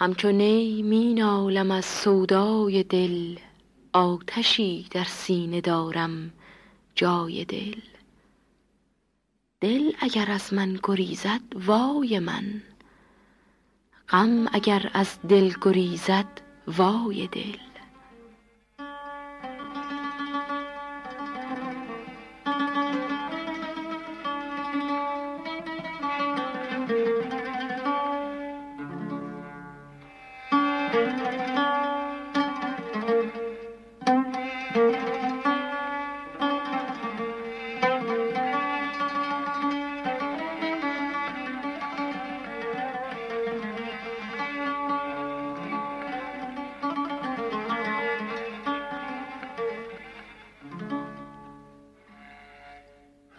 همچو نی می نالم از سودای دل آتشی در سینه دارم جای دل. دل اگر از من گریزد وای من. غم اگر از دل گریزد وای دل.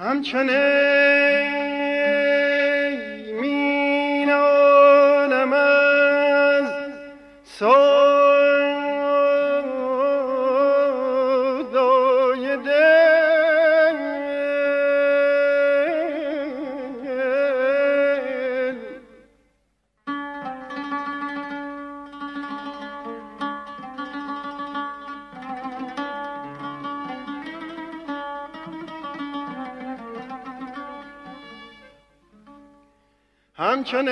همچنین. همچون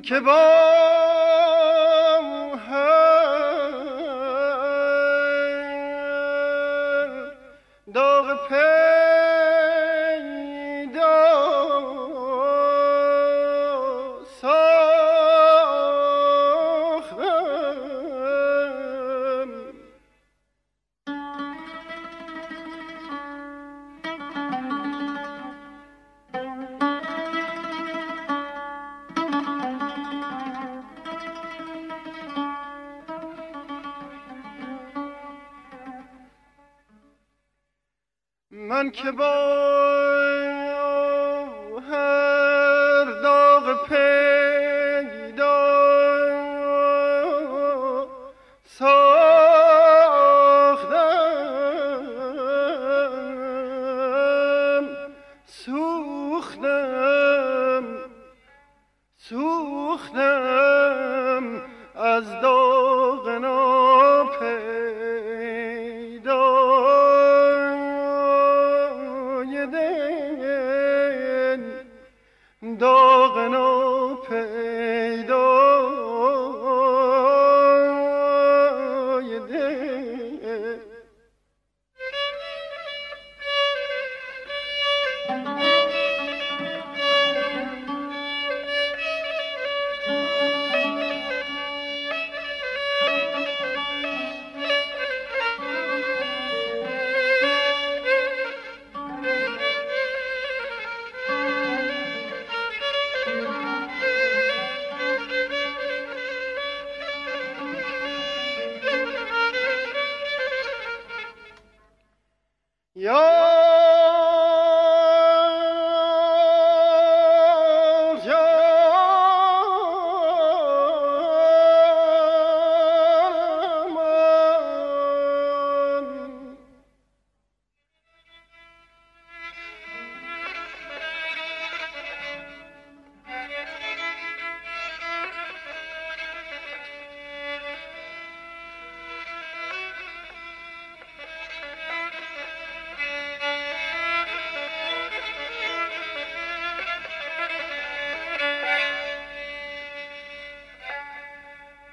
که با من که با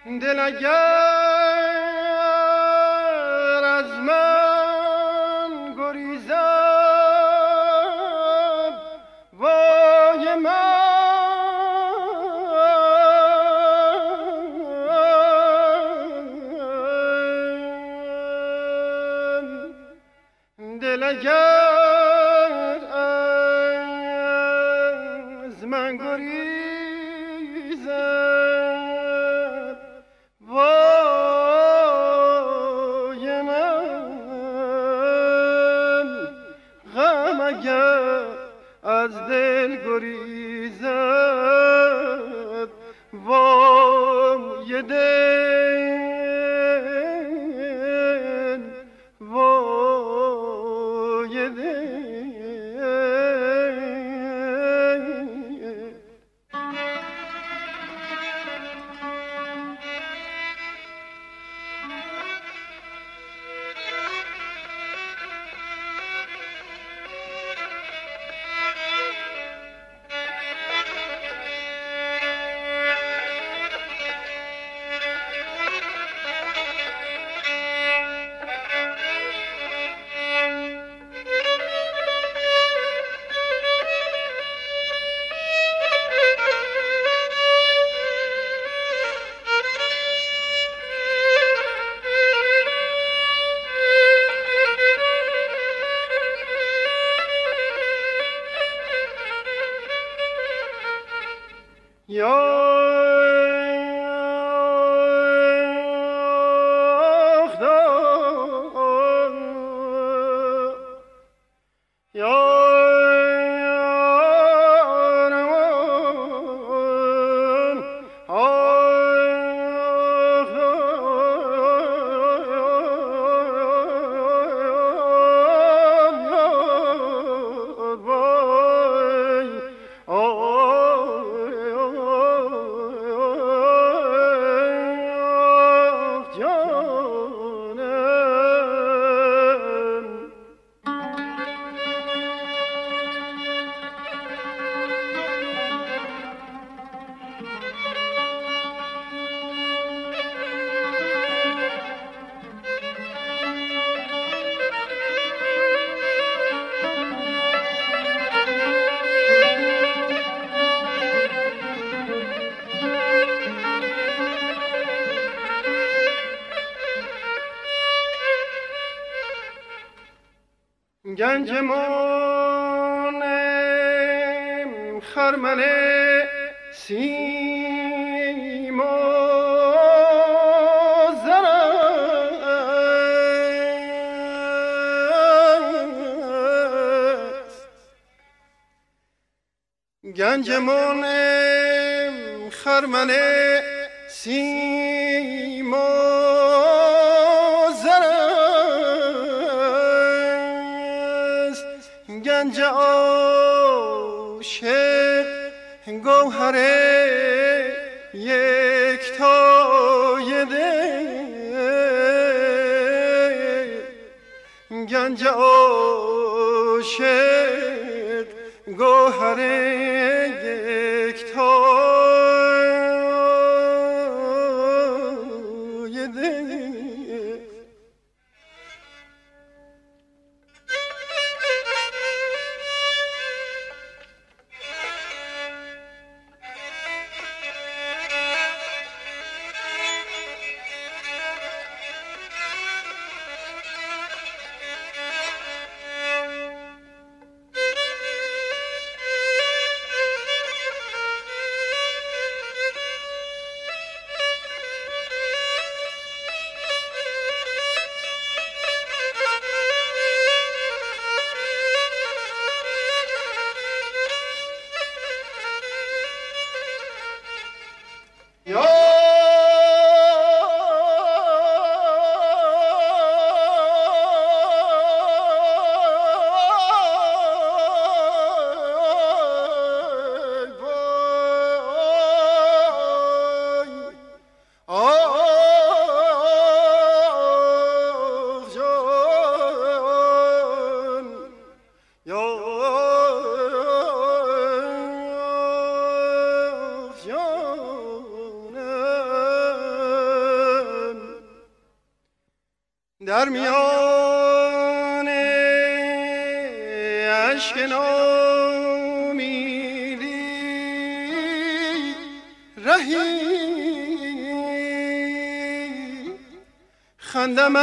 دل اگر از من گریزد وای من. دل اگر از من گریزد وای دل گنجمان خرمن سیم و زر است. گنجمان خرمن سیم عاشق گوهر یک تای دل گنج عاشق گوهر یک تای در میان عشق نامیدی. رهی. خندم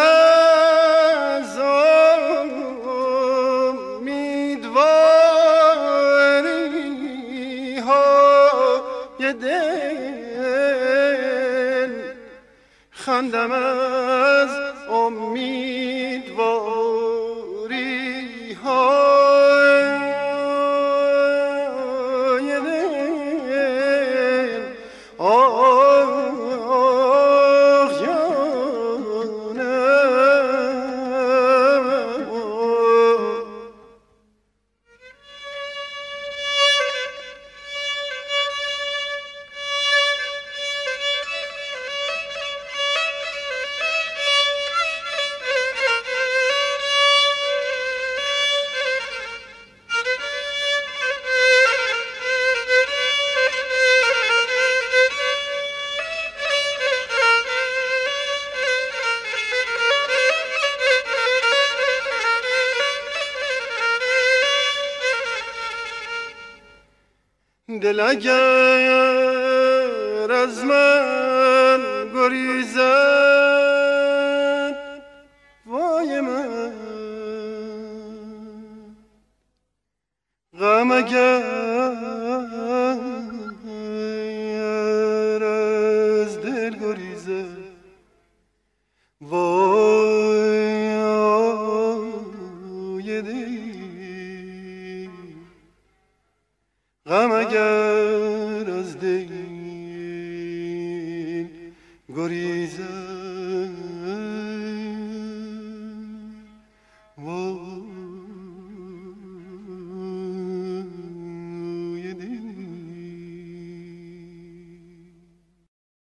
دل اگر از من گریزد وای من. غم اگر از دل گریزد وای آی دل. غم اگر از دل گریزد